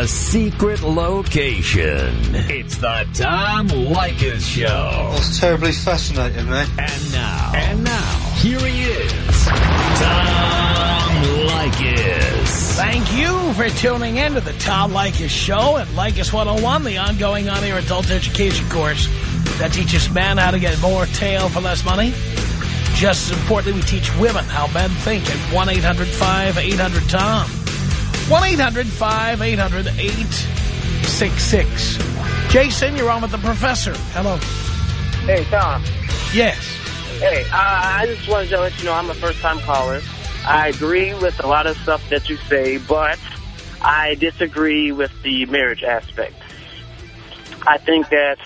a secret location. It's the Tom Leykis Show. That's terribly fascinating, man. And now. And now. Here he is. Tom Leykis. Thank you for tuning in to the Tom Leykis Show at Leykis 101, the ongoing on-air adult education course that teaches men how to get more tail for less money. Just as importantly, we teach women how men think at 1-800-5800-TOM. 1-800-5800-866. Jason, you're on with the professor. Hello. Hey, Tom. Yes. Hey, uh, I just wanted to let you know I'm a first-time caller. I agree with a lot of stuff that you say, but I disagree with the marriage aspect. I think that...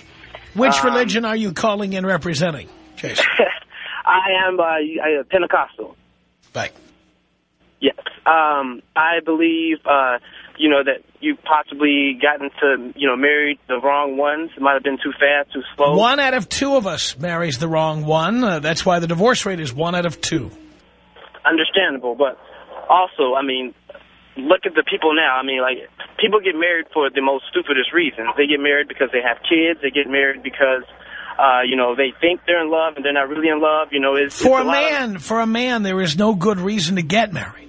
Which Um, religion are you calling in representing, Jason? I am uh, Pentecostal. Right. Yes. Um, I believe, uh, you know, that you possibly gotten to, you know, married the wrong ones. It might have been too fast, too slow. One out of two of us marries the wrong one. Uh, that's why the divorce rate is one out of two. Understandable, but also, I mean, look at the people now. I mean, like, people get married for the most stupidest reasons. They get married because they have kids. They get married because, uh, you know, they think they're in love and they're not really in love. You know, it's For it's a of- man, for a man, there is no good reason to get married.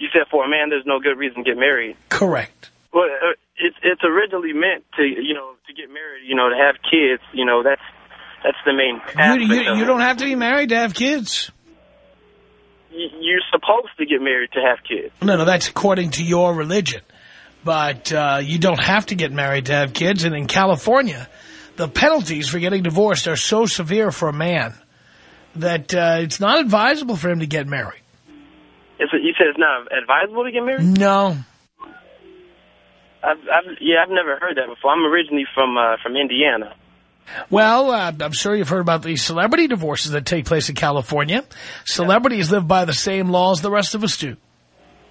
You said for a man, there's no good reason to get married. Correct. Well, uh, it's it's originally meant to, you know, to get married. You know, to have kids. You know, that's that's the main. You, you, you don't have to be married to have kids. You're supposed to get married to have kids. No, no, that's according to your religion. But uh, you don't have to get married to have kids. And in California, the penalties for getting divorced are so severe for a man that uh, it's not advisable for him to get married. It's, you said it's not advisable to get married. No. I've, I've, yeah, I've never heard that before. I'm originally from uh, from Indiana. Well, uh, I'm sure you've heard about the celebrity divorces that take place in California. Celebrities live by the same laws the rest of us do.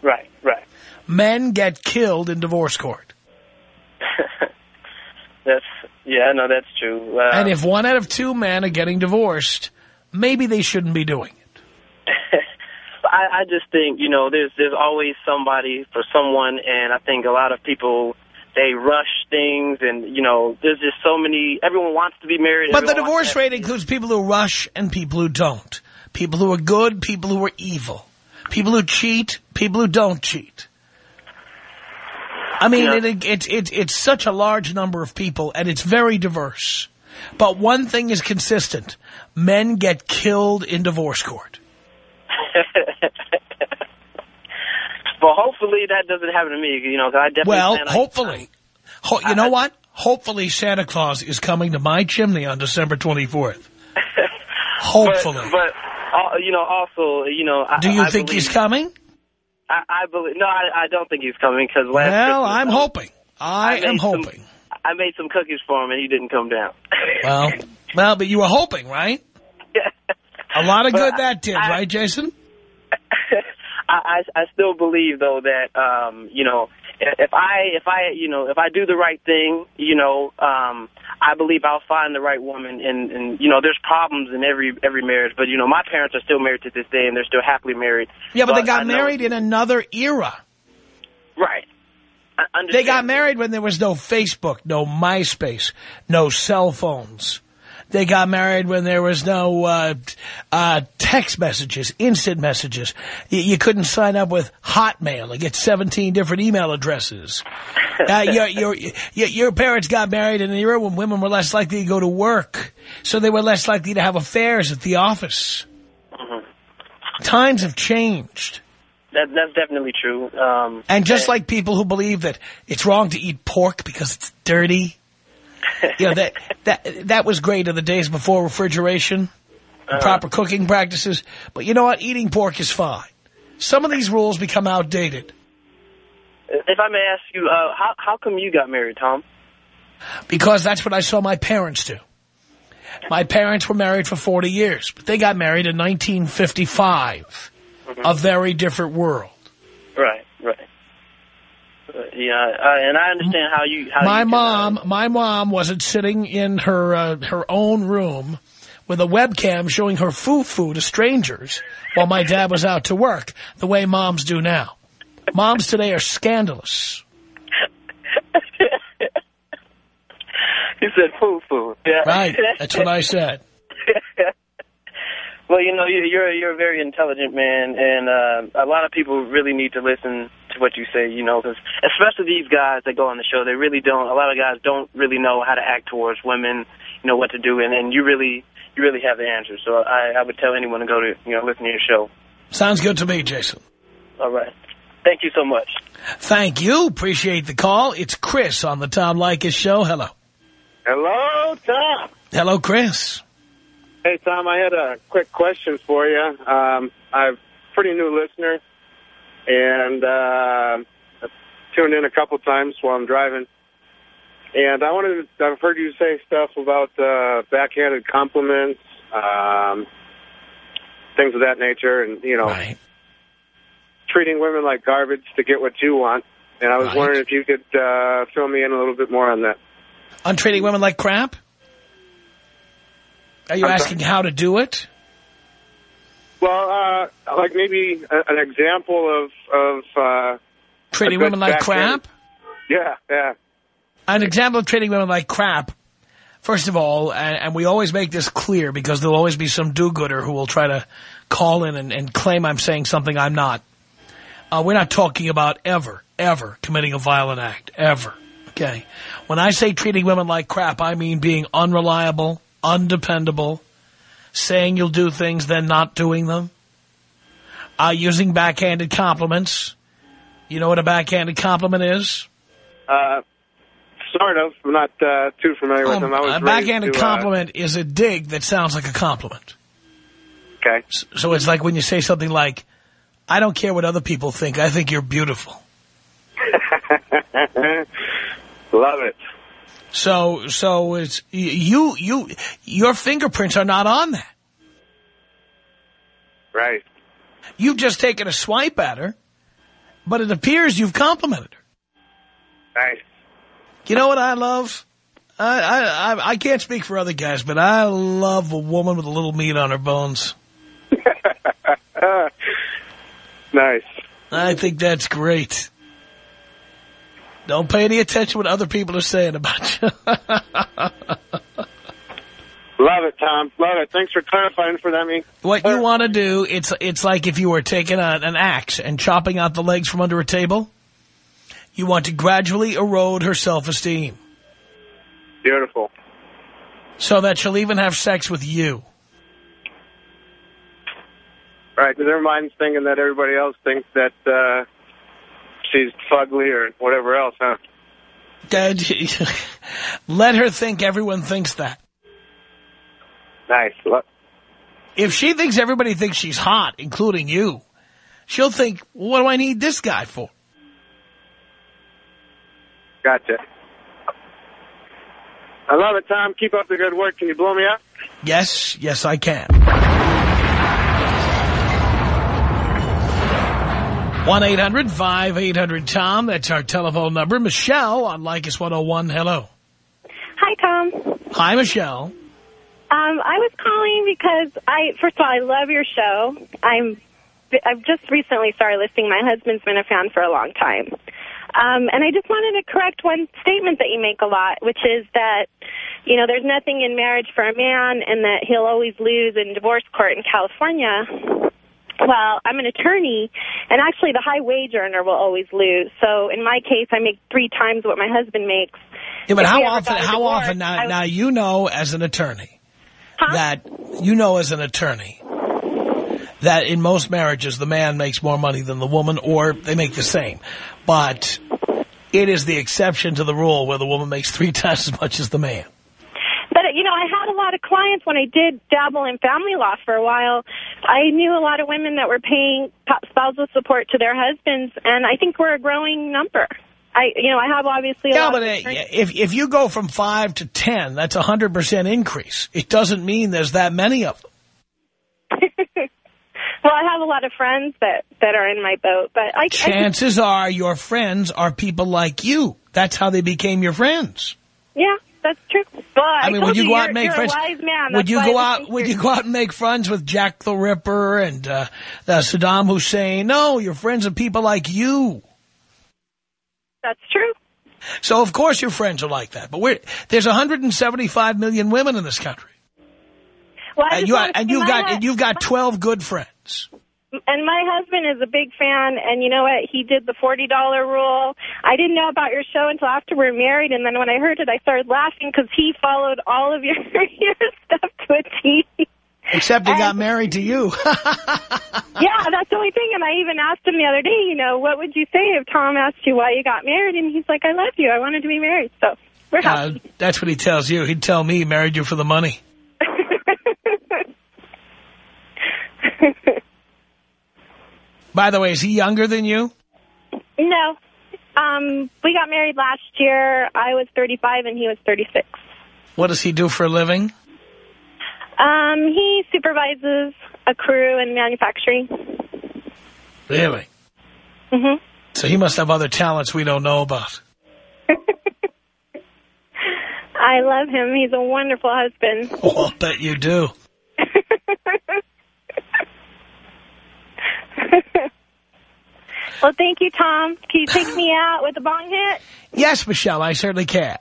Right, right. Men get killed in divorce court. That's yeah, no, that's true. Uh, And if one out of two men are getting divorced, maybe they shouldn't be doing it. I, I just think you know, there's there's always somebody for someone, and I think a lot of people they rush things, and you know, there's just so many. Everyone wants to be married. But the divorce rate includes people who rush and people who don't. People who are good, people who are evil. People who cheat, people who don't cheat. I mean, Yeah. it, it, it, it's such a large number of people, and it's very diverse. But one thing is consistent. Men get killed in divorce court. Well, hopefully that doesn't happen to me. You know, 'cause I definitely. Well, hopefully. Ho you know what? Hopefully Santa Claus is coming to my chimney on December 24th. Hopefully. But, but uh, you know, also, you know, I, Do you I think believe, he's coming? I, I believe. No, I, I don't think he's coming because last. Well, Christmas, I'm hoping. I, am some- hoping. I made some cookies for him and he didn't come down. Well, well, but you were hoping, right? A lot of But good that did, I- right, Jason? I, I I still believe though that um you know if I if I you know if I do the right thing you know um I believe I'll find the right woman and and you know there's problems in every every marriage but you know my parents are still married to this day and they're still happily married. Yeah, but, they I got know- married in another era. right. I They got married when there was no Facebook, no MySpace, no cell phones. They got married when there was no uh, uh, text messages, instant messages. You, you couldn't sign up with Hotmail and get 17 different email addresses. Uh, your, your, your, your parents got married in an era when women were less likely to go to work, so they were less likely to have affairs at the office. Times have changed. That that's definitely true. Um And just like people who believe that it's wrong to eat pork because it's dirty, you know, that, that, that was great in the days before refrigeration, and proper cooking practices. But you know what? Eating pork is fine. Some of these rules become outdated if I may ask you uh how how come you got married, Tom? because that's what I saw my parents do. My parents were married for 40 years, but they got married in 1955. A very different world. Uh, yeah, uh, and I understand how you. How my you uh, mom, my mom wasn't sitting in her uh, her own room with a webcam showing her foo-foo to strangers while my dad was out to work, the way moms do now. Moms today are scandalous. he said foo-foo. Yeah. Right, that's what I said. well, you know, you're you're a very intelligent man, and uh, a lot of people really need to listen what you say. You know, because especially these guys that go on the show, they really don't. A lot of guys don't really know how to act towards women. You know what to do, and and you really you really have the answer. So I I would tell anyone to go to you know listen to your show. Sounds good to me, Jason. All right. Thank you so much. Thank you. Appreciate the call. It's Chris on the Tom Leykis show. Hello. Hello, Tom. Hello, Chris. Hey, Tom, I had a quick question for you. Um, I'm a pretty new listener, and uh, I've tuned in a couple times while I'm driving. And I wanted to, I've heard you say stuff about uh, backhanded compliments, um, things of that nature, and, you know, Right. treating women like garbage to get what you want. And I was Right. wondering if you could uh, fill me in a little bit more on that. On treating women like crap? Are you I'm asking how to do it? Well, uh, like maybe a, an example of, of uh, Treating women like crap? yeah, yeah. An example of treating women like crap, first of all, and, and we always make this clear because there'll always be some do-gooder who will try to call in and, and claim I'm saying something I'm not. Uh, we're not talking about ever, ever committing a violent act, ever. Okay? When I say treating women like crap, I mean being unreliable, undependable, saying you'll do things, then not doing them, uh, using backhanded compliments. You know what a backhanded compliment is? Uh, sort of. I'm not uh, too familiar with Um, them. I was a backhanded to, uh, compliment is a dig that sounds like a compliment. okay. So it's like when you say something like, I don't care what other people think. I think you're beautiful. Love it. So, so it's you, you, your fingerprints are not on that. Right. You've just taken a swipe at her, but it appears you've complimented her. Nice. You know what I love? I, I, I, I can't speak for other guys, but I love a woman with a little meat on her bones. Nice. I think that's great. Don't pay any attention to what other people are saying about you. Love it, Tom. Love it. Thanks for clarifying for that, me. what you want to do, it's it's like if you were taking a, an axe and chopping out the legs from under a table. You want to gradually erode her self-esteem Beautiful. so that she'll even have sex with you. Right, because mind's thinking that everybody else thinks that uh, she's fugly or whatever else, huh? Dad, Let her think everyone thinks that. Nice. Lo- If she thinks everybody thinks she's hot, including you, she'll think, what do I need this guy for? Gotcha. I love it, Tom. Keep up the good work. Can you blow me up? Yes, yes, I can. 1-800-5800-TOM. That's our telephone number. Michelle on Leykis 101. Hello. Hi, Tom. Hi, Michelle. Um, I was calling because I, first of all, I love your show. I'm, I've just recently started listening. My husband's been a fan for a long time. Um, and I just wanted to correct one statement that you make a lot, which is that, you know, there's nothing in marriage for a man and that he'll always lose in divorce court in California. Well, I'm an attorney, and actually the high wage earner will always lose. So in my case, I make three times what my husband makes. Yeah, but If how often, how divorce, often, now, now you know as an attorney, Huh? that, you know as an attorney, that in most marriages the man makes more money than the woman or they make the same. But it is the exception to the rule where the woman makes three times as much as the man. But, you know, I had a lot of clients when I did dabble in family law for a while. I knew a lot of women that were paying spousal support to their husbands, and I think we're a growing number. I, you know, I have obviously a Yeah, lot but of uh, if, if you go from five to ten, that's a 100% increase. It doesn't mean there's that many of them. well, I have a lot of friends that, that are in my boat, but I, I Chances are your friends are people like you. That's how they became your friends. yeah, that's true. But I, I mean, told would you go you're, out and make friends? wise man. would you go out? Would you go out and make friends with Jack the Ripper and uh, uh, Saddam Hussein? No, you're friends with people like you. That's true. So, of course, your friends are like that. But we're, there's 175 million women in this country. Well, And, you, and you've got and you've got 12 good friends. And my husband is a big fan, and you know what? He did the $40 rule. I didn't know about your show until after we were married, and then when I heard it, I started laughing because he followed all of your, your stuff to a T. Except he got married to you. yeah, that's the only thing. And I even asked him the other day, you know, what would you say if Tom asked you why you got married? And he's like, I love you. I wanted to be married. So we're Uh, happy. that's what he tells you. He'd tell me he married you for the money. By the way, is he younger than you? no. Um, we got married last year. I was 35 and he was 36. What does he do for a living? Um, he supervises a crew in manufacturing. Really? hmm So he must have other talents we don't know about. I love him. He's a wonderful husband. Oh, I'll bet you do. well, thank you, Tom. Can you take me out with a bong hit? Yes, Michelle, I certainly can.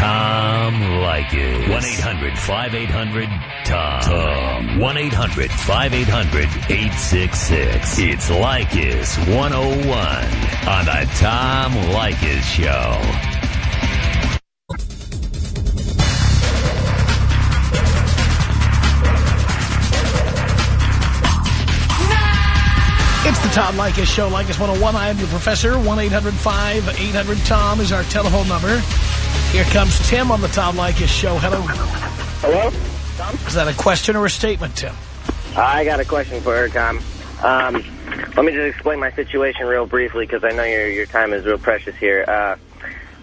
Tom Leykis. 1-800-5800-TOM. Tom. 1-800-5800-866. It's Leykis 101 on the Tom Leykis Show. It's the Tom Leykis Show, Leykis 101. I am your professor. 1-800-5800-TOM is our telephone number. Here comes Tim on the Tom Leykis Show. Hello. Hello? Is that a question or a statement, Tim? I got a question for her, Tom. Um, let me just explain my situation real briefly because I know your your time is real precious here. Uh,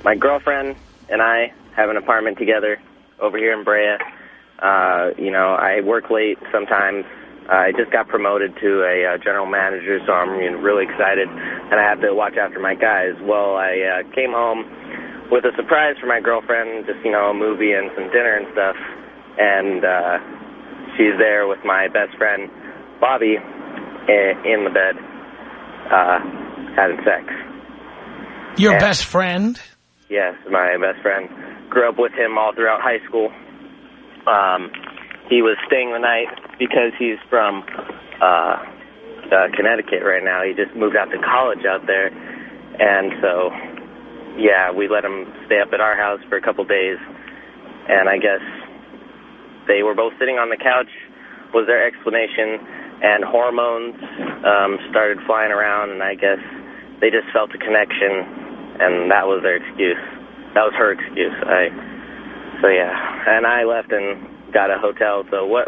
my girlfriend and I have an apartment together over here in Brea. Uh, you know, I work late sometimes. I just got promoted to a uh, general manager, so I'm you know, really excited, and I have to watch after my guys. Well, I uh, came home with a surprise for my girlfriend, just you know, a movie and some dinner and stuff, and uh, she's there with my best friend Bobby i- in the bed, uh, having sex. Your Yeah. best friend? Yes, my best friend. Grew up with him all throughout high school. Um, he was staying the night because he's from uh, uh, Connecticut right now. He just moved out to college out there, and so yeah, we let him stay up at our house for a couple days. And I guess they were both sitting on the couch. Was their explanation, and hormones um, started flying around, and I guess they just felt a connection, and that was their excuse. That was her excuse. I so yeah, and I left and got a hotel. So what?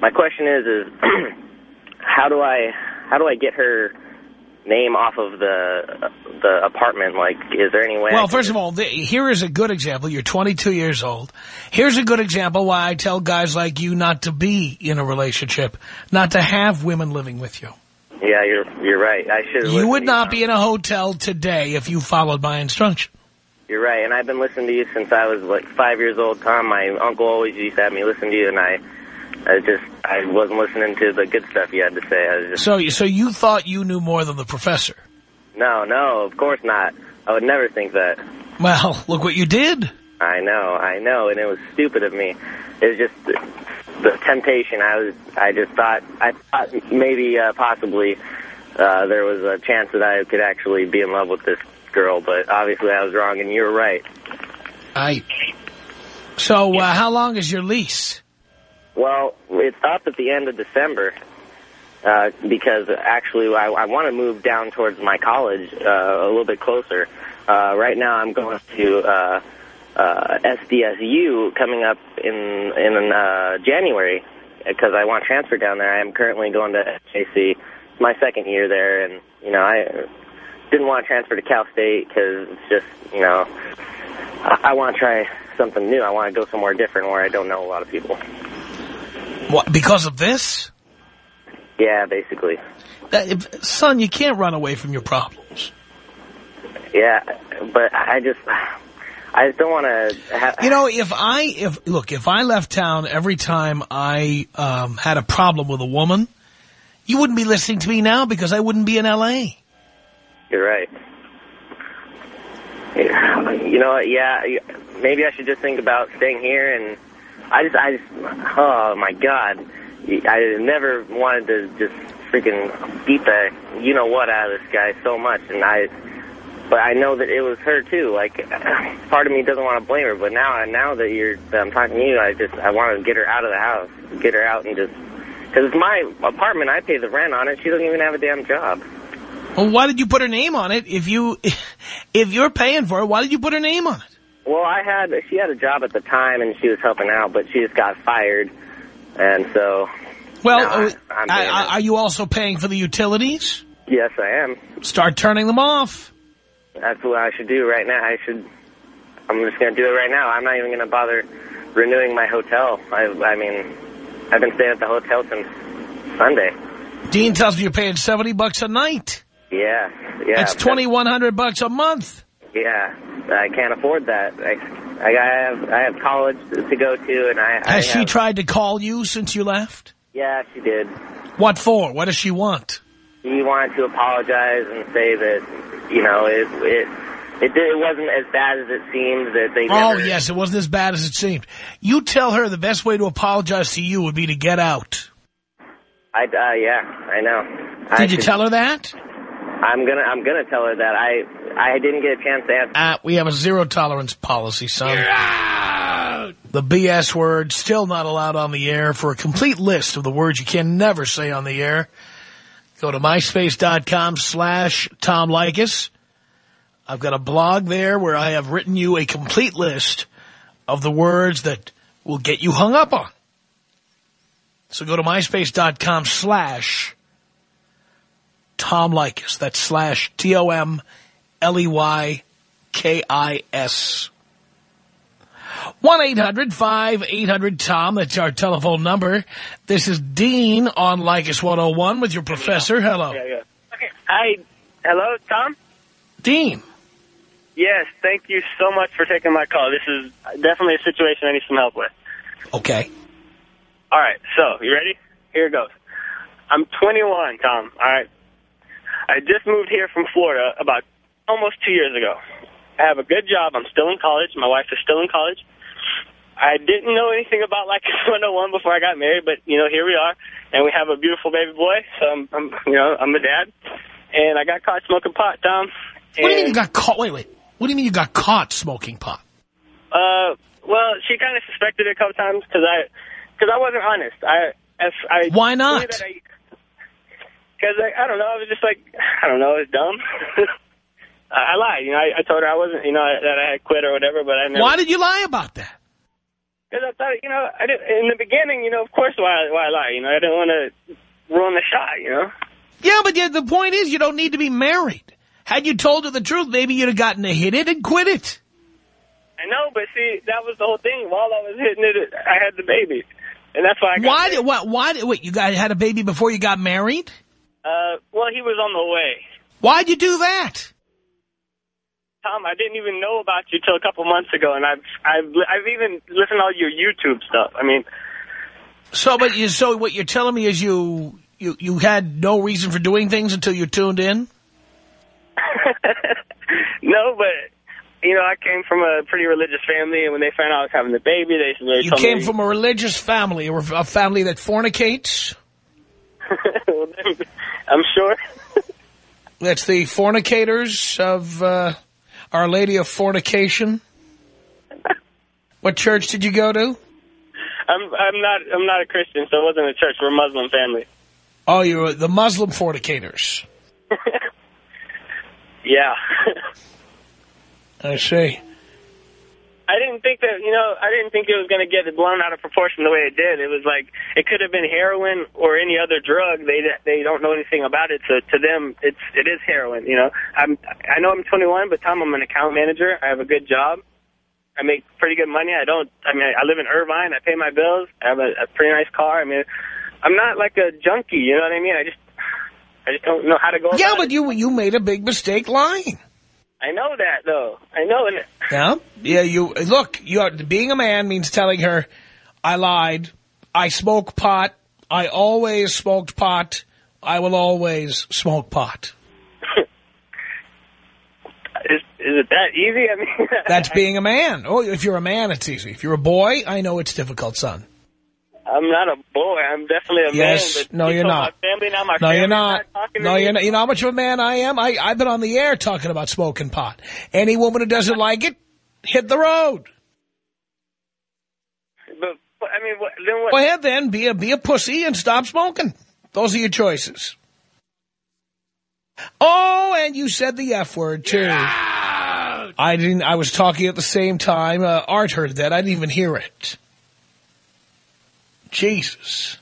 My question is, is how do I how do I get her name off of the the apartment? Like, is there any way? Well, first of all, th here is a good example. You're 22 years old. Here's a good example why I tell guys like you not to be in a relationship, not to have women living with you. Yeah, you're you're right. I should. You would not be in a hotel today if you followed my instruction. You're right, and I've been listening to you since I was like five years old. Tom, my uncle always used to have me listen to you, and I, I just I wasn't listening to the good stuff you had to say. I was just So, so you thought you knew more than the professor. no, no, of course not. I would never think that. Well, look what you did. I know, I know, and it was stupid of me. It was just the, the temptation. I was, I just thought, I thought maybe, uh, possibly, uh, there was a chance that I could actually be in love with this girl, but obviously I was wrong, and you were right. I. So, uh, how long is your lease? Well, it's up at the end of December uh, because actually I, I want to move down towards my college uh, a little bit closer. Uh, right now I'm going to uh, uh, SDSU coming up in in uh, January because I want to transfer down there. I am currently going to SJC. My second year there, and you know I didn't want to transfer to Cal State because it's just you know I, I want to try something new. I want to go somewhere different where I don't know a lot of people. What, because of this? Yeah, basically. If- son, you can't run away from your problems. Yeah, but I just, I just don't want to. You know, if I if look, if I left town every time I um, had a problem with a woman, you wouldn't be listening to me now because I wouldn't be in L.A. You're right. You know what? Yeah, maybe I should just think about staying here. And I just, I just, oh my God, I never wanted to just freaking beat the you know what out of this guy so much, and I, but I know that it was her too. Like, part of me doesn't want to blame her, but now, now that you're, that I'm talking to you, I just, I want to get her out of the house, get her out, and just, because it's my apartment, I pay the rent on it. She doesn't even have a damn job. Well, why did you put her name on it? If you, if you're paying for it, why did you put her name on it? Well, I had, she had a job at the time and she was helping out, but she just got fired. And so. Well, no, uh, I, are you also paying for the utilities? Yes, I am. Start turning them off. That's what I should do right now. I should, I'm just going to do it right now. I'm not even going to bother renewing my hotel. I, I mean, I've been staying at the hotel since Sunday. Dean tells me you're paying 70 bucks a night. Yeah, yeah. That's 2100 bucks a month. Yeah, I can't afford that. I, I have I have college to go to, and I has I she have, tried to call you since you left? Yeah, she did. What for? What does she want? She wanted to apologize and say that you know it it it, it wasn't as bad as it seemed that they. Oh never... yes, it wasn't as bad as it seemed. You tell her the best way to apologize to you would be to get out. I uh, yeah, I know. Did I you should, tell her that? I'm gonna I'm gonna tell her that I I didn't get a chance to ask. Uh, we have a zero tolerance policy, son. The BS word still not allowed on the air. For a complete list of the words you can never say on the air, go to myspace.com slash Tom Leykis. I've got a blog there where I have written you a complete list of the words that will get you hung up on. So go to myspace.com slash Tom Leykis. That's slash T-O-M-L-E-Y-K-I-S. 1-800-5800-TOM. That's our telephone number. This is Dean on Leykis 101 with your professor. Hello. Yeah, yeah. Okay. Hi. Hello, Tom? Dean. Yes, thank you so much for taking my call. This is definitely a situation I need some help with. Okay. All right, so, you ready? Here it goes. I'm 21, Tom, all right? I just moved here from Florida about almost two years ago. I have a good job. I'm still in college. My wife is still in college. I didn't know anything about like 101 before I got married, but, you know, here we are. And we have a beautiful baby boy, so I'm, I'm you know, I'm a dad. And I got caught smoking pot, Tom. What do you mean you got caught? Wait, wait. What do you mean you got caught smoking pot? Uh, well, she kind of suspected it a couple times because I, because I wasn't honest. I, if I why not? Because I, I don't know. I was just like, I don't know. It's dumb. I, I lied. You know, I, I told her I wasn't, you know, that I had quit or whatever. But I never. Why did you lie about that? Because I thought, you know, I did in the beginning. You know, of course, why why lie? You know, I didn't want to ruin the shot. You know. Yeah, but yeah, the point is, you don't need to be married. Had you told her the truth, maybe you'd have gotten to hit it and quit it. I know, but see, that was the whole thing. While I was hitting it, I had the baby. And that's why I got Why did, why did, wait, you got, had a baby before you got married? Uh, well, he was on the way. Why'd you do that? Tom, I didn't even know about you till a couple months ago, and I've, I've, I've even listened to all your YouTube stuff. I mean... So, but you, so what you're telling me is you, you, you had no reason for doing things until you tuned in? no, but you know, I came from a pretty religious family, and when they found out I was having the baby, they, they you came me... from a religious family, or a family that fornicates? I'm sure. That's the fornicators of uh, Our Lady of Fornication. what church did you go to? I'm I'm not I'm not a Christian, so it wasn't a church. We're a Muslim family. Oh, you're the Muslim fornicators. yeah. I see. I didn't think that, you know, I didn't think it was going to get blown out of proportion the way it did. It was like, it could have been heroin or any other drug. They they don't know anything about it. So to them, it's it is heroin, you know. I'm I know I'm 21, but Tom, I'm an account manager. I have a good job. I make pretty good money. I don't, I mean, I live in Irvine. I pay my bills. I have a, a pretty nice car. I mean, I'm not like a junkie, you know what I mean? I just, I just don't know how to go Yeah, but it. you you made a big mistake lying. I know that, though. I know it. Yeah? Yeah, you, look, you are, being a man means telling her, I lied, I smoke pot, I always smoked pot, I will always smoke pot. Is, is it that easy? I mean, That's being a man. Oh, if you're a man, it's easy. If you're a boy, I know it's difficult, son. I'm not a boy. I'm definitely a Yes. man. but No, you you're not. My family now. My No, you're family's not. talking to No, you're not. You know how much of a man I am? I, I've been on the air talking about smoking pot. Any woman who doesn't like it, hit the road. But, but I mean, what, then what? Go ahead then, be a, be a pussy and stop smoking. Those are your choices. Oh, and you said the F word, too. I didn't, I was talking at the same time. Uh, Art heard that. I didn't even hear it. Jesus.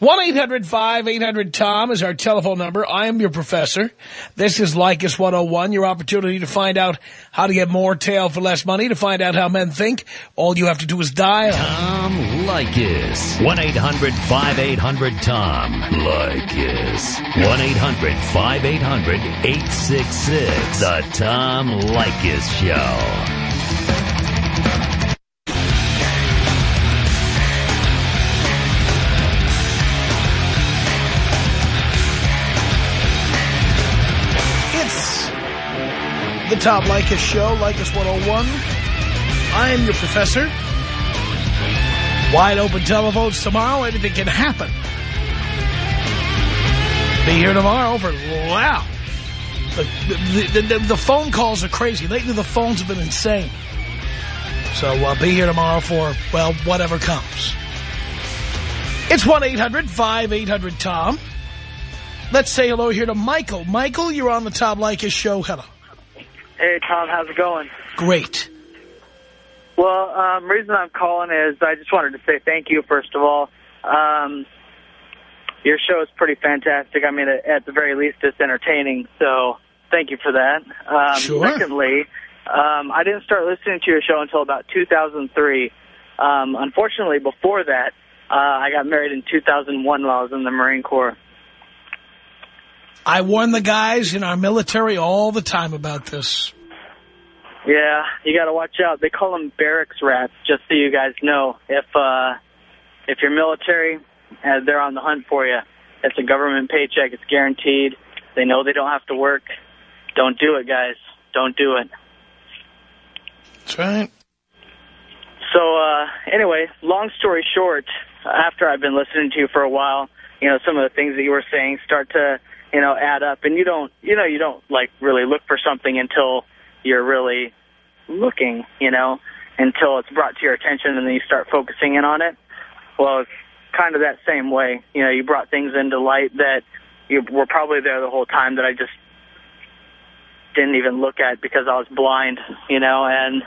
1-800-5800-TOM is our telephone number. I am your professor. This is Leykis 101, your opportunity to find out how to get more tail for less money, to find out how men think. All you have to do is dial. Tom Leykis. 1-800-5800-TOM. Leykis. 1-800-5800-866. The Tom Leykis Show. The Tom Leykis Show, Leykis 101. I am your professor. Wide open telephones tomorrow. Anything can happen. Be here tomorrow for, wow. The, the, the, the phone calls are crazy. Lately, the phones have been insane. So uh, be here tomorrow for, well, whatever comes. It's 1-800-5800-TOM. Let's say hello here to Michael. Michael, you're on the Tom Leykis show. Hello. Hey, Tom, how's it going? Great. Well, um, reason I'm calling is I just wanted to say thank you, first of all. Um, your show is pretty fantastic. I mean, at the very least, it's entertaining, so thank you for that. Um, Sure. Secondly, um, I didn't start listening to your show until about 2003. Um, unfortunately, before that, uh, I got married in 2001 while I was in the Marine Corps. I warn the guys in our military all the time about this. Yeah, you got to watch out. They call them barracks rats. Just so you guys know, if uh, if you're military, uh, they're on the hunt for you. It's a government paycheck. It's guaranteed. They know they don't have to work. Don't do it, guys. Don't do it. That's right. So uh, anyway, long story short, after I've been listening to you for a while, you know, some of the things that you were saying start to, you know, add up. And you don't, you know, you don't like really look for something until you're really looking, you know, until it's brought to your attention and then you start focusing in on it. Well, it's kind of that same way. You know, you brought things into light that you were probably there the whole time that I just didn't even look at because I was blind, you know, and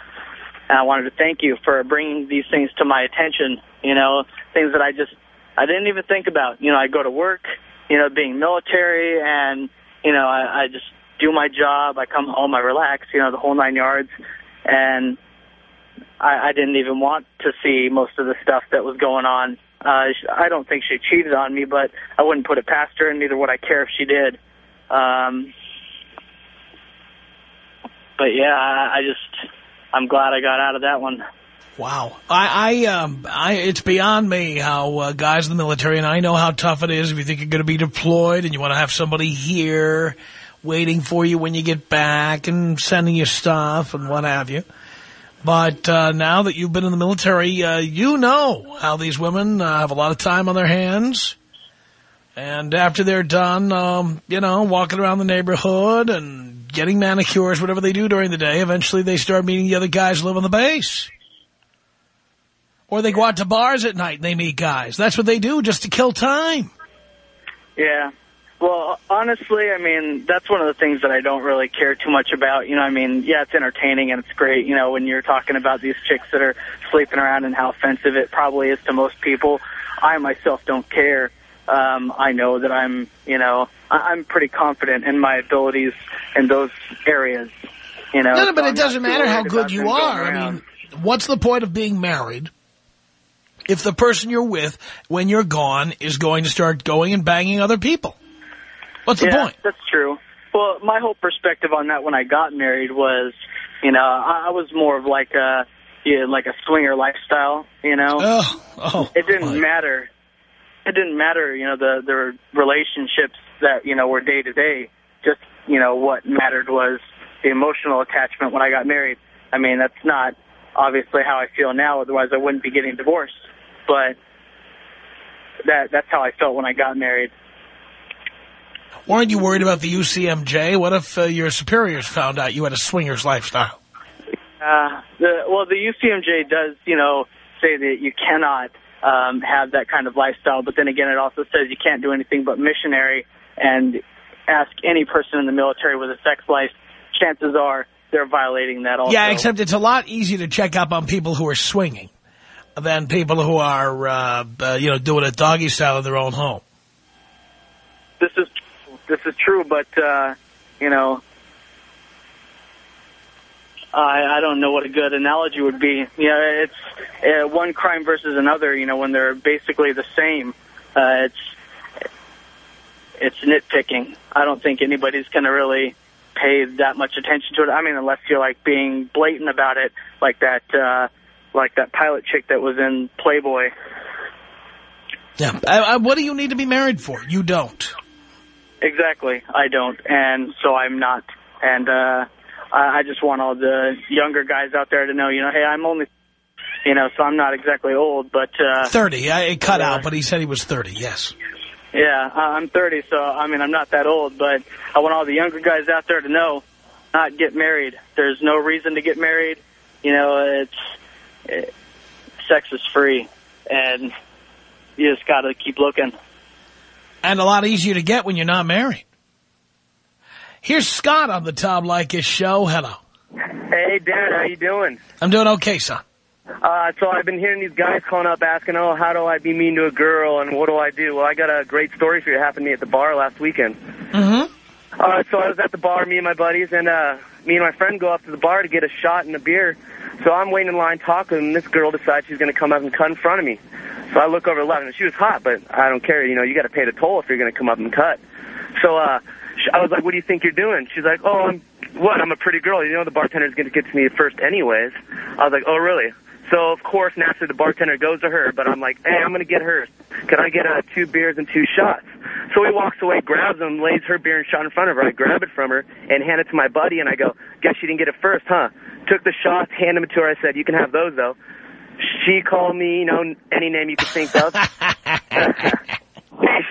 and I wanted to thank you for bringing these things to my attention, you know, things that I just, I didn't even think about. You know, I go to work, you know, being military and, you know, I, I just do my job. I come home, I relax, you know, the whole nine yards. And I, I didn't even want to see most of the stuff that was going on. Uh, I don't think she cheated on me, but I wouldn't put it past her, and neither would I care if she did. Um, but yeah, I, I just, I'm glad I got out of that one. Wow. I, I, um, I, it's beyond me how uh, guys in the military, and I know how tough it is if you think you're going to be deployed and you want to have somebody here waiting for you when you get back and sending you stuff and what have you. But uh, now that you've been in the military, uh, you know how these women uh, have a lot of time on their hands. And after they're done, um, you know, walking around the neighborhood and getting manicures, whatever they do during the day, eventually they start meeting the other guys who live on the base. Or they go out to bars at night and they meet guys. That's what they do just to kill time. Yeah. Well, honestly, I mean, that's one of the things that I don't really care too much about. You know, I mean, yeah, it's entertaining and it's great, you know, when you're talking about these chicks that are sleeping around and how offensive it probably is to most people. I myself don't care. Um, I know that I'm, you know, I- I'm pretty confident in my abilities in those areas. You know, No, no, so but I'm it doesn't matter how good you are. I mean, what's the point of being married if the person you're with, when you're gone, is going to start going and banging other people? What's the yeah, point? That's true. Well, my whole perspective on that when I got married was, you know, I, I was more of like a, yeah, like a swinger lifestyle, you know. Oh, oh. It didn't boy. matter. It didn't matter, you know, the the relationships that you know were day to day. Just you know what mattered was the emotional attachment when I got married. I mean, that's not obviously how I feel now. Otherwise, I wouldn't be getting divorced. But that that's how I felt when I got married. Weren't you worried about the UCMJ? What if uh, your superiors found out you had a swinger's lifestyle? Uh, the, well, the UCMJ does, you know, say that you cannot um, have that kind of lifestyle, but then again, it also says you can't do anything but missionary. And ask any person in the military with a sex life, chances are they're violating that also. Yeah, except it's a lot easier to check up on people who are swinging than people who are, uh, uh, you know, doing a doggy style in their own home. this is this is true, but uh, you know, I I don't know what a good analogy would be. You know, it's uh, one crime versus another. You know, when they're basically the same, uh, it's it's nitpicking. I don't think anybody's going to really pay that much attention to it. I mean, unless you're like being blatant about it, like that uh, like that pilot chick that was in Playboy. Yeah. Uh, uh, what do you need to be married for? You don't. Exactly. I don't, and so I'm not. And uh, I I just want all the younger guys out there to know, you know, hey, I'm only, you know, so I'm not exactly old, but uh, 30. I, it cut Yeah. out, but he said he was 30, yes. yeah, I- I'm 30, so I mean, I'm not that old, but I want all the younger guys out there to know, not get married. There's no reason to get married. You know, it's it, sex is free, and you just got to keep looking. And a lot easier to get when you're not married. Here's Scott on the Tom Leykis show. Hello. Hey, Dad, how you doing? I'm doing okay, son. Uh, so I've been hearing these guys calling up asking, oh, how do I be mean to a girl and what do I do? Well, I got a great story for you. It happened to me at the bar last weekend. Mm-hmm. Uh, so I was at the bar, me and my buddies, and uh, me and my friend go up to the bar to get a shot and a beer. So I'm waiting in line talking, and this girl decides she's going to come up and cut in front of me. So I look over left, and she was hot, but I don't care. You know, you got to pay the toll if you're going to come up and cut. So uh, I was like, what do you think you're doing? She's like, oh, I'm what? I'm a pretty girl. You know, the bartender's going to get to me first anyways. I was like, oh, really? So, of course, naturally, the bartender goes to her, but I'm like, hey, I'm going to get hers. Can I get uh, two beers and two shots? So he walks away, grabs them, lays her beer and shot in front of her. I grab it from her and hand it to my buddy, and I go, guess you didn't get it first, huh? Took the shots, handed them to her. I said, you can have those, though. She called me, you know, any name you could think of.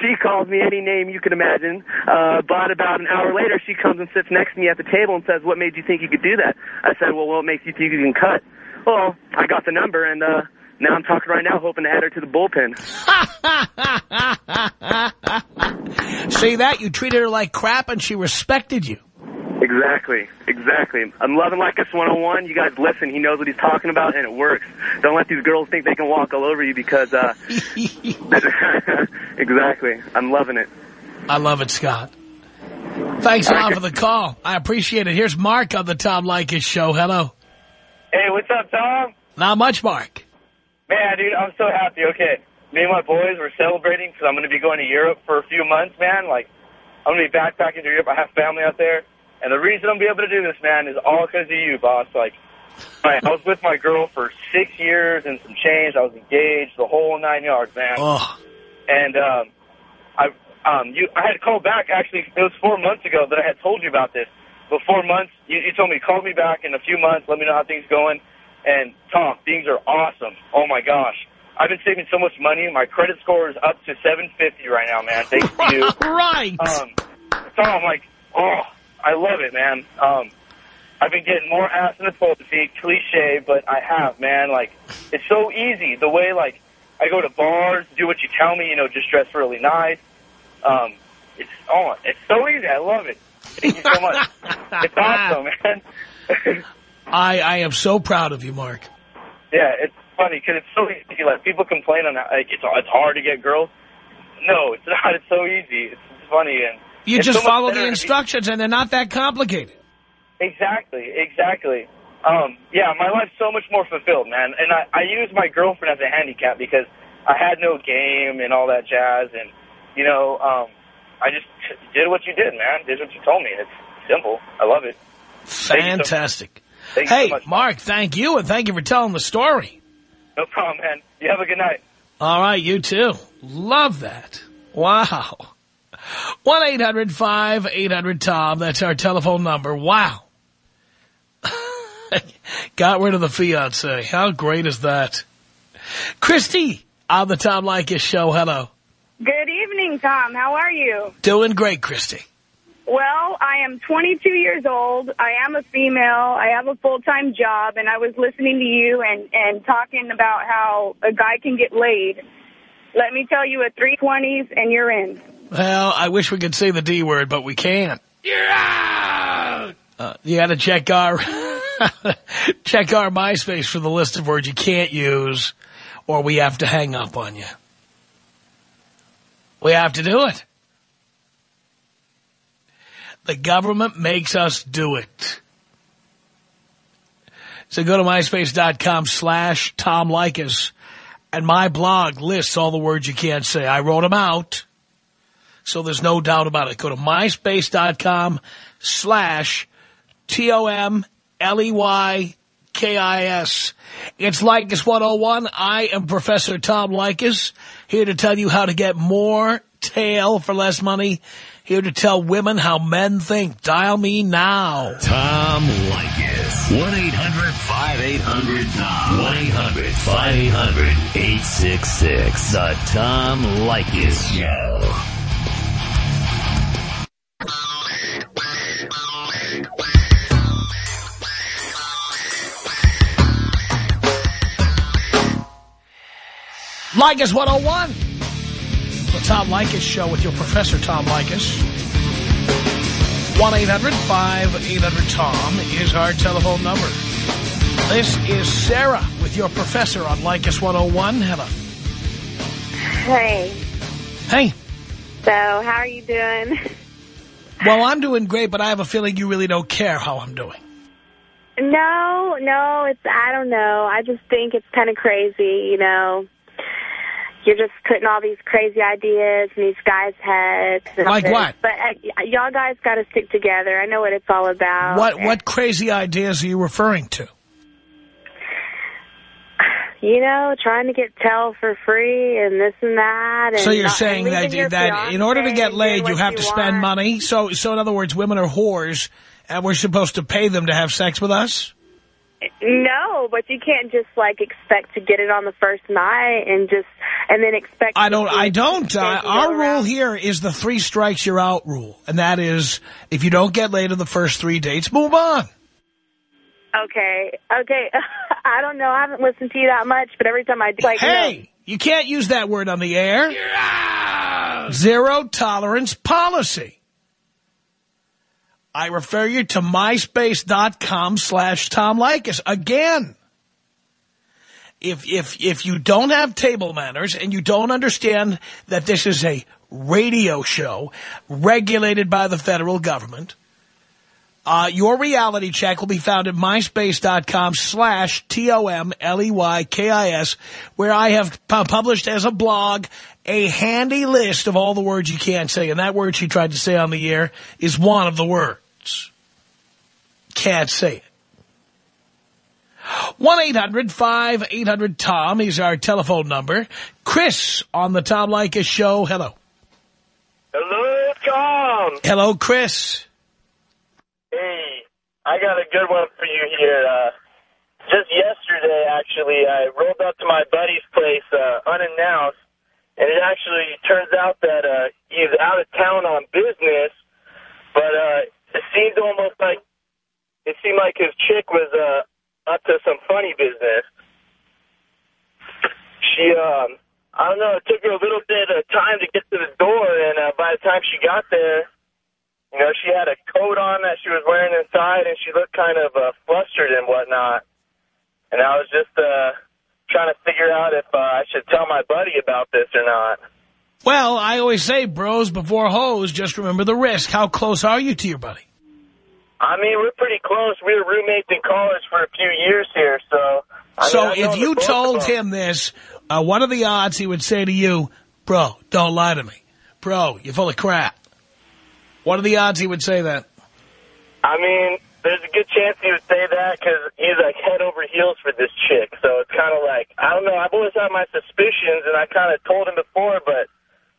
she called me any name you could imagine. Uh, but about an hour later, she comes and sits next to me at the table and says, what made you think you could do that? I said, well, what makes you think you can cut? Well, I got the number, and uh, now I'm talking right now, hoping to add her to the bullpen. See that? You treated her like crap and she respected you. Exactly, exactly. I'm loving Leykis 101. You guys listen. He knows what he's talking about, and it works. Don't let these girls think they can walk all over you because, uh, exactly. I'm loving it. I love it, Scott. Thanks a lot for the call. I appreciate it. Here's Mark on the Tom Leykis show. Hello. Hey, what's up, Tom? Not much, Mark. Man, dude, I'm so happy. Okay, me and my boys were celebrating because I'm going to be going to Europe for a few months, man. Like, I'm going to be backpacking through Europe. I have family out there. And the reason I'm going to be able to do this, man, is all because of you, boss. Like, I I was with my girl for six years and some change. I was engaged, the whole nine yards, man. Oh, And um, I um, you I had to call back. Actually, it was four months ago that I had told you about this. But four months, you, you told me call me back in a few months. Let me know how things going. And Tom, things are awesome. Oh my gosh, I've been saving so much money. My credit score is up to 750 right now, man. Thanks to you. right. Um, Tom, like, oh, I love it, man. Um, I've been getting more ass in the pussy, cliche, but I have, man. Like, it's so easy. The way, like, I go to bars, do what you tell me, you know, just dress really nice. Um, it's oh, it's so easy. I love it. Thank you so much. it's awesome, man. I, I am so proud of you, Mark. yeah, it's funny because it's so easy. Like, people complain on that, like, it's, it's hard to get girls. No, it's not. It's so easy. It's funny. and You just so follow the be- instructions, and they're not that complicated. Exactly, exactly. Um, yeah, my life's so much more fulfilled, man. And I, I use my girlfriend as a handicap because I had no game and all that jazz. And, you know, um, I just did what you did, man. Did what you told me. It's simple. I love it. Fantastic. So hey, much. Mark, thank you, and thank you for telling the story. No problem, man. You have a good night. All right, you too. Love that. Wow. 1-800-5800-TOM. That's our telephone number. Wow. Got rid of the fiance. How great is that? Christy on the Tom Leykis show. Hello. Good Tom. How are you? Doing great, Christy. Well, I am 22 years old. I am a female. I have a full-time job, and I was listening to you and, and talking about how a guy can get laid. Let me tell you, at 320s, and you're in. Well, I wish we could say the D word, but we can't. You're out! Uh, you got to check our check our MySpace for the list of words you can't use, or we have to hang up on you. We have to do it. The government makes us do it. So go to myspace.com slash Tom Leykis, and my blog lists all the words you can't say. I wrote them out, so there's no doubt about it. Go to myspace.com slash T-O-M-L-E-Y-K-I-S. It's Leykis 101. I am Professor Tom Leykis, here to tell you how to get more tail for less money, here to tell women how men think. Dial me now. Tom Leykis. 1-800-5800-TOM. 1-800-5800-866. The Tom Leykis Show. Leykis 101. The Tom Leykis Show with your Professor Tom Leykis. 1-800-5800-TOM is our telephone number. This is Sarah with your Professor on Leykis 101. Hello. Hey. Hey. So, how are you doing? Well, I'm doing great, but I have a feeling you really don't care how I'm doing. No, no, it's, I don't know. I just think it's kind of crazy, you know. You're just putting all these crazy ideas in these guys' heads. and Like this. what? But uh, y'all guys got to stick together. I know what it's all about. What what crazy ideas are you referring to? You know, trying to get tell for free and this and that. And So you're not- saying that that in order to get laid, you have to spend want. money? So, so in other words, women are whores, and we're supposed to pay them to have sex with us? No, but you can't just like expect to get it on the first night and just and then expect. I don't. I don't. Uh, our rule around. here is the three strikes you're out rule, and that is if you don't get laid in the first three dates, move on. Okay, okay. I don't know. I haven't listened to you that much, but every time I do, like, you know- Hey, you can't use that word on the air. Zero tolerance policy. I refer you to myspace.com slash Tom Leykis. Again, if, if, if you don't have table manners and you don't understand that this is a radio show regulated by the federal government, uh, your reality check will be found at myspace.com slash T-O-M-L-E-Y-K-I-S, where I have pu- published as a blog a handy list of all the words you can't say. And that word she tried to say on the air is one of the words. Can't say it. 1-800-5800-TOM is our telephone number. Chris on the Tom Leykis show. Hello. Hello, Tom. Hello, Chris. Hey, I got a good one for you here. Uh, just yesterday, actually, I rolled up to my buddy's place uh, unannounced, and it actually turns out that uh, he's out of town on business, but uh, it seemed almost like it seemed like his chick was uh, up to some funny business. She, um, I don't know, it took her a little bit of time to get to the door, and uh, by the time she got there, you know, she had a coat on that she was wearing inside, and she looked kind of uh, flustered and whatnot. And I was just uh, trying to figure out if uh, I should tell my buddy about this or not. Well, I always say bros before hoes. Just remember the risk. How close are you to your buddy? I mean, we're pretty close. We were roommates in college for a few years here, so... I so I've if you told him this, uh, what are the odds he would say to you, bro, don't lie to me. Bro, you're full of crap. What are the odds he would say that? I mean, there's a good chance he would say that because he's like head over heels for this chick. So it's kind of like, I don't know, I've always had my suspicions and I kind of told him before, but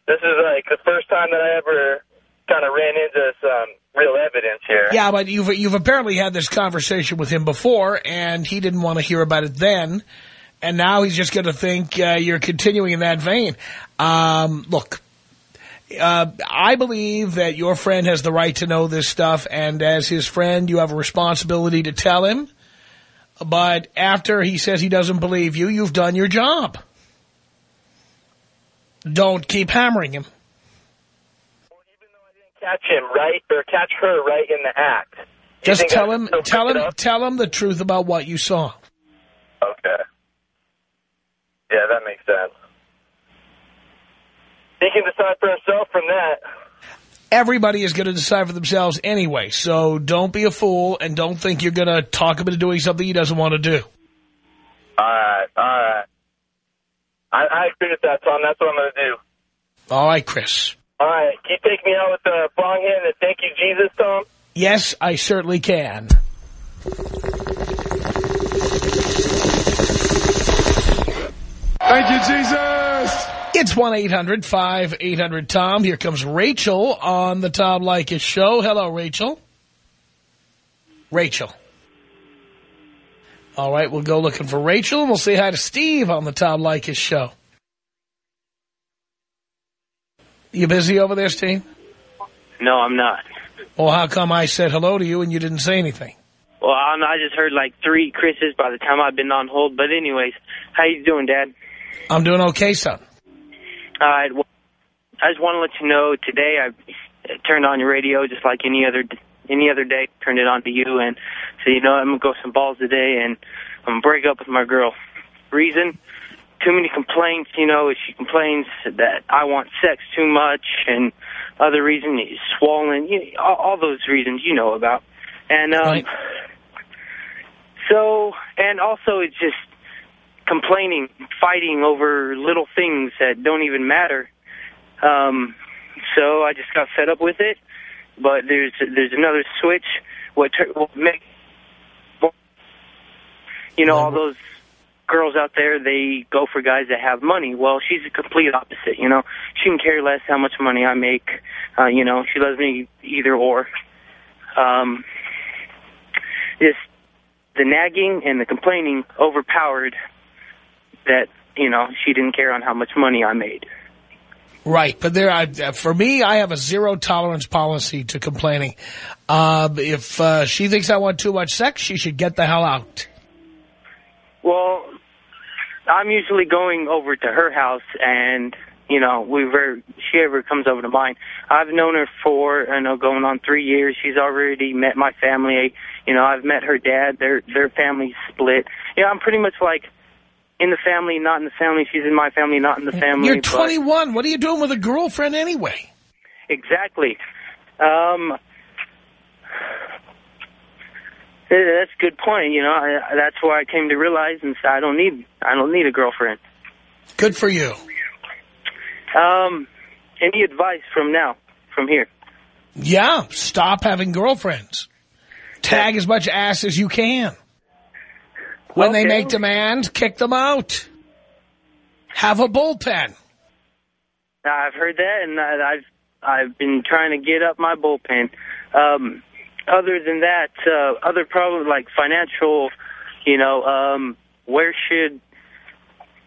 this is like the first time that I ever kind of ran into some real evidence here. Yeah, but you've, you've apparently had this conversation with him before, and he didn't want to hear about it then. And now he's just going to think uh, you're continuing in that vein. Um, look, uh, I believe that your friend has the right to know this stuff, and as his friend, you have a responsibility to tell him. But after he says he doesn't believe you, you've done your job. Don't keep hammering him. Well, even though I didn't catch him right, or catch her right in the act. Just tell him, tell him, tell him the truth about what you saw. Okay. Yeah, that makes sense. He can decide for himself from that. Everybody is going to decide for themselves anyway, so don't be a fool and don't think you're going to talk him into doing something he doesn't want to do. All right, all right. I, I agree with that, Tom. That's what I'm going to do. All right, Chris. All right, can you take me out with the bong hand and thank you, Jesus, Tom? Yes, I certainly can. Thank you, Jesus. It's 1-800-5800-TOM. Here comes Rachel on the Tom Leykis show. Hello, Rachel. Rachel. All right, we'll go looking for Rachel, and we'll say hi to Steve on the Tom Leykis show. You busy over there, Steve? No, I'm not. Well, how come I said hello to you and you didn't say anything? Well, I, I just heard like three Chris's by the time I've been on hold. But anyways, how you doing, Dad? I'm doing okay, son. Right. Well, I just want to let you know today I turned on your radio just like any other any other day. Turned it on to you and said, you know, I'm gonna go some balls today and I'm gonna break up with my girl. Reason? Too many complaints. You know, she complains that I want sex too much and other reason is swollen. You know, all, all those reasons you know about. And um, so, and also it's just complaining, fighting over little things that don't even matter. Um, so I just got fed up with it. But there's there's another switch. What what make you know all those girls out there they go for guys that have money. Well, she's the complete opposite. You know, she can care less how much money I make. Uh, you know, she loves me either or. Um, just the nagging and the complaining overpowered that you know she didn't care on how much money I made. Right, but there, I, for me, I have a zero tolerance policy to complaining. Uh, if uh, she thinks I want too much sex, she should get the hell out. Well, I'm usually going over to her house, and you know, we very she ever comes over to mine. I've known her for I know going on three years. She's already met my family. You know, I've met her dad. Their their family's split. Yeah, I'm pretty much like in the family, not in the family. She's in my family, not in the family. You're but- 21. What are you doing with a girlfriend anyway? Exactly. Um, eh, that's a good point. You know, I, that's why I came to realize and I don't need I don't need a girlfriend. Good for you. Um, any advice from now, from here? Yeah, stop having girlfriends. Tag as much ass as you can. When they make demands, kick them out. Have a bullpen. I've heard that, and I've I've been trying to get up my bullpen. Um, other than that, uh, other problems like financial, you know, um, where should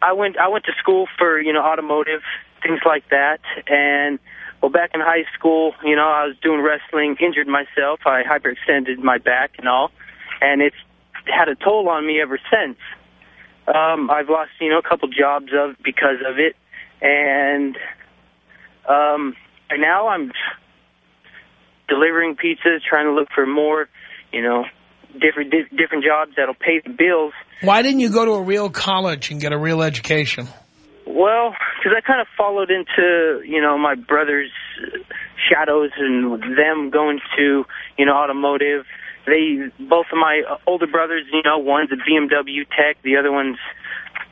I went? I went to school for you know automotive things like that, and well, back in high school, you know, I was doing wrestling, injured myself. I hyperextended my back and all, and it's had a toll on me ever since. Um, I've lost, you know, a couple jobs of because of it, and um, and now I'm delivering pizzas, trying to look for more, you know, different di different jobs that'll pay the bills. Why didn't you go to a real college and get a real education? Well, because I kind of followed into, you know, my brother's shadows and them going to, you know, automotive. They, both of my uh, older brothers, you know, one's a BMW tech, the other one's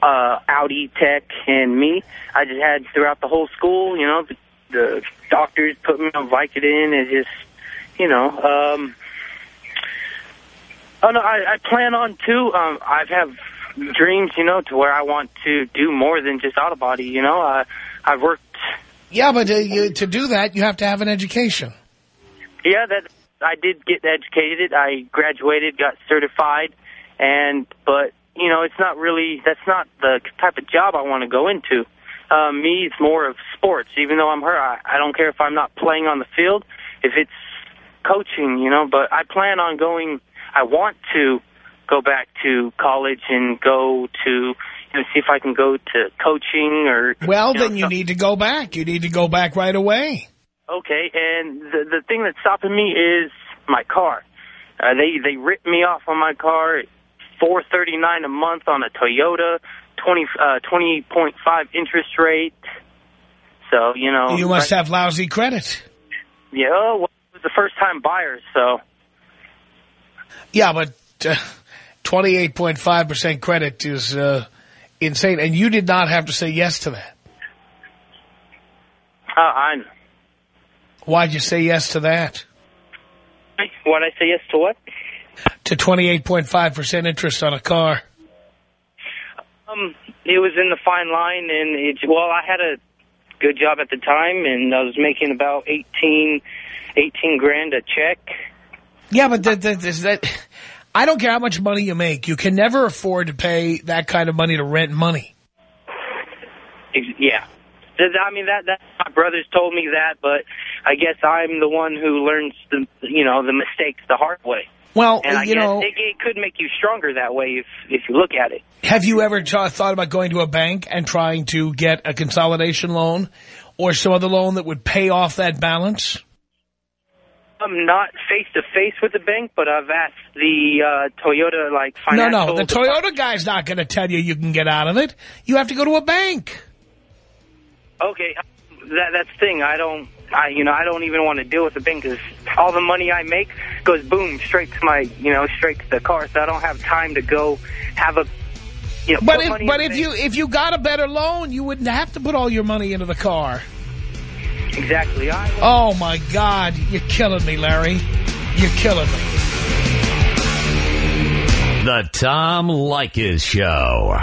uh, Audi tech, and me. I just had throughout the whole school, you know, the the doctors put me on Vicodin. and just, you know, um, oh no, I, I plan on too. Um, I have dreams, you know, to where I want to do more than just auto body. You know, I I've worked. Yeah, but uh, you, to do that, you have to have an education. Yeah, that I did get educated. I graduated, got certified, and but you know, it's not really that's not the type of job I want to go into. Uh, me, it's more of sports. Even though I'm her, I, I don't care if I'm not playing on the field. If it's coaching, you know, but I plan on going. I want to go back to college and go to you know see if I can go to coaching or. Well, you know, then you need to go back. You need to go back right away. Okay, and the the thing that's stopping me is my car. Uh, they they ripped me off on my car, four thirty nine a month on a Toyota, twenty uh, twenty point five interest rate. So you know You must have lousy credit. Yeah, well, it was the first time buyers, so Yeah, but uh, 28.5% credit is uh, insane. And you did not have to say yes to that. uh, I'm. Why'd you say yes to that? What I say yes to what? To 28.5% interest on a car. Um, it was in the fine line, and it. Well, I had a good job at the time, and I was making about eighteen, eighteen grand a check. Yeah, but that, that, is that, I don't care how much money you make. You can never afford to pay that kind of money to rent money. Yeah. I mean, that, that my brothers told me that, but I guess I'm the one who learns the, you know, the mistakes the hard way. Well, And I you guess know, it, it could make you stronger that way if, if you look at it. have you ever thought about going to a bank and trying to get a consolidation loan or some other loan that would pay off that balance? I'm not face to face with the bank, but I've asked the uh, Toyota like No, no, the Toyota guy's not going to tell you you can get out of it. You have to go to a bank. Okay, that that's the thing. I don't, I you know, I don't even want to deal with the bank because all the money I make goes boom straight to my, you know, straight to the car. So I don't have time to go have a, you know, But if but if the you if you got a better loan, you wouldn't have to put all your money into the car. exactly. I Oh my God, you're killing me, Larry. You're killing me. The Tom Leykis Show.